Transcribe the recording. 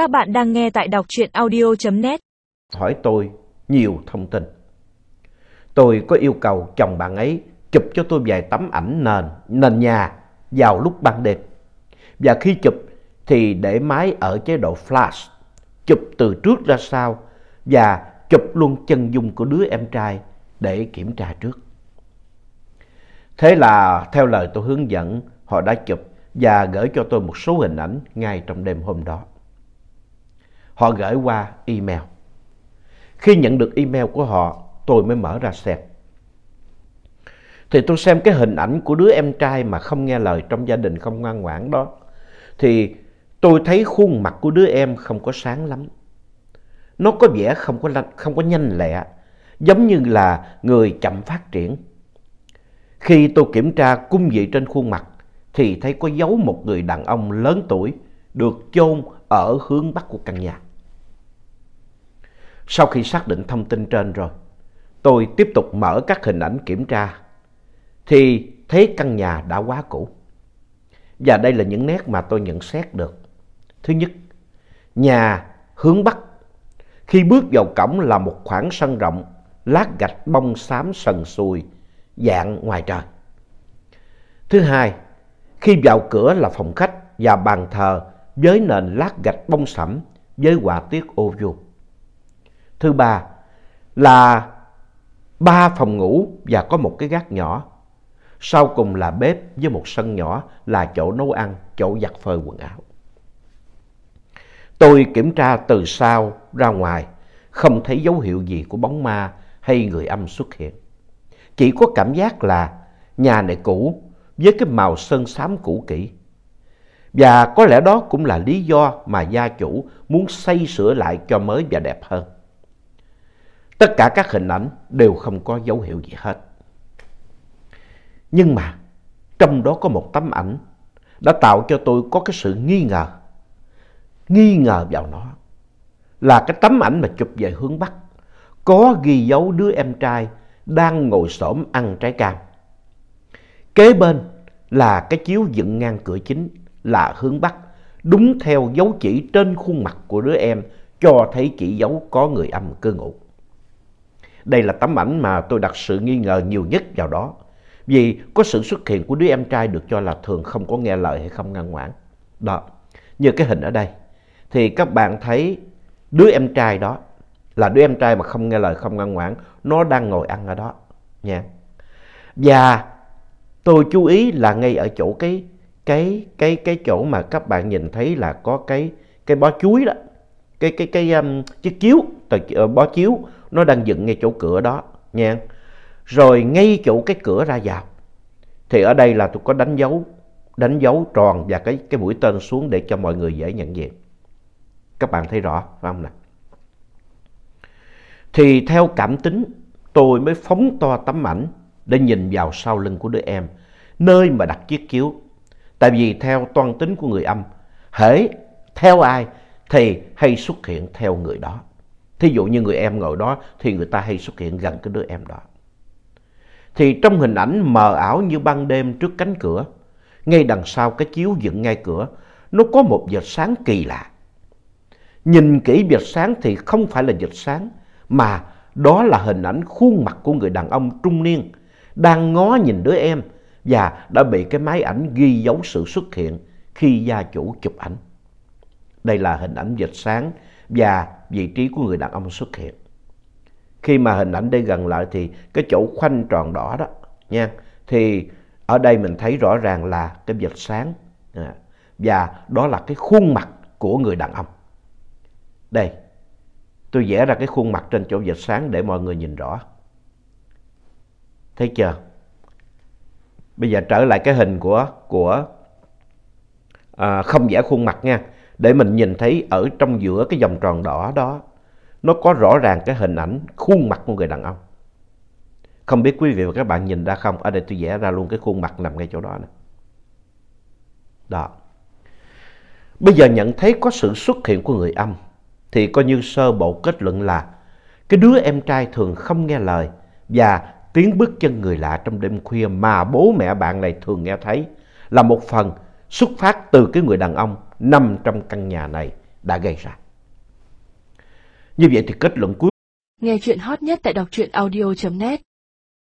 Các bạn đang nghe tại đọc truyện audio.net. hỏi tôi nhiều thông tin. Tôi có yêu cầu chồng bạn ấy chụp cho tôi vài tấm ảnh nền, nền nhà vào lúc ban đêm. Và khi chụp thì để máy ở chế độ flash, chụp từ trước ra sau và chụp luôn chân dung của đứa em trai để kiểm tra trước. Thế là theo lời tôi hướng dẫn, họ đã chụp và gửi cho tôi một số hình ảnh ngay trong đêm hôm đó. Họ gửi qua email. Khi nhận được email của họ, tôi mới mở ra xem. Thì tôi xem cái hình ảnh của đứa em trai mà không nghe lời trong gia đình không ngoan ngoãn đó. Thì tôi thấy khuôn mặt của đứa em không có sáng lắm. Nó có vẻ không có, không có nhanh lẹ, giống như là người chậm phát triển. Khi tôi kiểm tra cung vị trên khuôn mặt thì thấy có dấu một người đàn ông lớn tuổi được chôn ở hướng bắc của căn nhà. Sau khi xác định thông tin trên rồi, tôi tiếp tục mở các hình ảnh kiểm tra thì thấy căn nhà đã quá cũ. Và đây là những nét mà tôi nhận xét được. Thứ nhất, nhà hướng bắc. Khi bước vào cổng là một khoảng sân rộng, lát gạch bông xám sần sùi, dạng ngoài trời. Thứ hai, khi vào cửa là phòng khách và bàn thờ với nền lát gạch bông sẫm với họa tiết ô vuông. Thứ ba là ba phòng ngủ và có một cái gác nhỏ. Sau cùng là bếp với một sân nhỏ là chỗ nấu ăn, chỗ giặt phơi quần áo. Tôi kiểm tra từ sau ra ngoài, không thấy dấu hiệu gì của bóng ma hay người âm xuất hiện. Chỉ có cảm giác là nhà này cũ với cái màu sơn xám cũ kỹ. Và có lẽ đó cũng là lý do mà gia chủ muốn xây sửa lại cho mới và đẹp hơn. Tất cả các hình ảnh đều không có dấu hiệu gì hết. Nhưng mà trong đó có một tấm ảnh đã tạo cho tôi có cái sự nghi ngờ. Nghi ngờ vào nó là cái tấm ảnh mà chụp về hướng Bắc có ghi dấu đứa em trai đang ngồi xổm ăn trái cam. Kế bên là cái chiếu dựng ngang cửa chính là hướng Bắc, đúng theo dấu chỉ trên khuôn mặt của đứa em cho thấy chỉ dấu có người âm cư ngụ. Đây là tấm ảnh mà tôi đặt sự nghi ngờ nhiều nhất vào đó. Vì có sự xuất hiện của đứa em trai được cho là thường không có nghe lời hay không ngoan ngoãn. Đó, như cái hình ở đây. Thì các bạn thấy đứa em trai đó là đứa em trai mà không nghe lời không ngoan ngoãn. Nó đang ngồi ăn ở đó. Nha. Và tôi chú ý là ngay ở chỗ cái cái cái cái chỗ mà các bạn nhìn thấy là có cái cái bó chuối đó cái cái cái um, chiếc chiếu tờ, uh, bó chiếu nó đang dựng ngay chỗ cửa đó nha rồi ngay chỗ cái cửa ra vào. Thì ở đây là tôi có đánh dấu đánh dấu tròn và cái cái mũi tên xuống để cho mọi người dễ nhận diện. Các bạn thấy rõ, phải không nè thì theo cảm tính, tôi mới phóng to tấm ảnh để nhìn vào sau lưng của đứa em, nơi mà đặt chiếc chiếu. Tại vì theo toan tính của người âm, hễ, theo ai thì hay xuất hiện theo người đó. Thí dụ như người em ngồi đó thì người ta hay xuất hiện gần cái đứa em đó. Thì trong hình ảnh mờ ảo như ban đêm trước cánh cửa, ngay đằng sau cái chiếu dựng ngay cửa, nó có một vệt sáng kỳ lạ. Nhìn kỹ vệt sáng thì không phải là vệt sáng, mà đó là hình ảnh khuôn mặt của người đàn ông trung niên đang ngó nhìn đứa em và đã bị cái máy ảnh ghi dấu sự xuất hiện khi gia chủ chụp ảnh. Đây là hình ảnh vệt sáng và vị trí của người đàn ông xuất hiện. Khi mà hình ảnh đây gần lại thì cái chỗ khoanh tròn đỏ đó nha thì ở đây mình thấy rõ ràng là cái vệt sáng à, và đó là cái khuôn mặt của người đàn ông. Đây, tôi vẽ ra cái khuôn mặt trên chỗ vệt sáng để mọi người nhìn rõ. Thấy chưa? Bây giờ trở lại cái hình của của à, không vẽ khuôn mặt nha để mình nhìn thấy ở trong giữa cái vòng tròn đỏ đó, nó có rõ ràng cái hình ảnh khuôn mặt của người đàn ông. Không biết quý vị và các bạn nhìn ra không? À, ở đây tôi vẽ ra luôn cái khuôn mặt nằm ngay chỗ đó nè. Đó. Bây giờ nhận thấy có sự xuất hiện của người âm, thì coi như sơ bộ kết luận là cái đứa em trai thường không nghe lời và tiếng bước chân người lạ trong đêm khuya mà bố mẹ bạn này thường nghe thấy là một phần xuất phát từ cái người đàn ông nằm trong căn nhà này đã gây ra. Như vậy thì kết luận cuối Nghe chuyện hot nhất tại đọc truyện audio.net